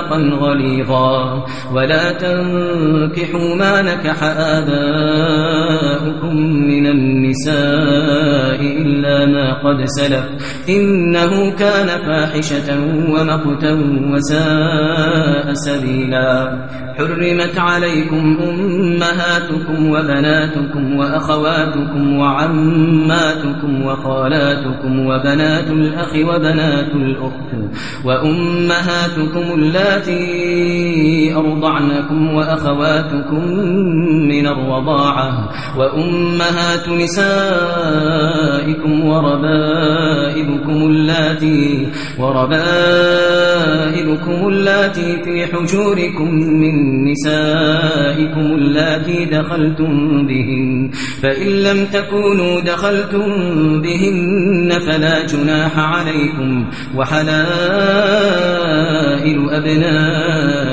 ميثاقا غليظا. ولا تنكحوا ما نكح آباؤكم من النساء إلا ما قد سلف. إنه كان فاحشة ومقتا وساء سبيلا. حرمت عليكم أمهاتكم وبناتكم وأخواتكم وعماتكم وخالاتكم وبنات الأخ وبنات الأخت وأمهاتكم اللاتي أرضعنكم وأخواتكم من الرضاعة. وأمهات نسائكم وربائبكم اللاتي وربائبكم اللاتي في حجوركم من نسائكم اللاتي دخلتم بهن فإن لم تكونوا دخلتم بهن فلا جناح عليكم وحلائل أبنائكم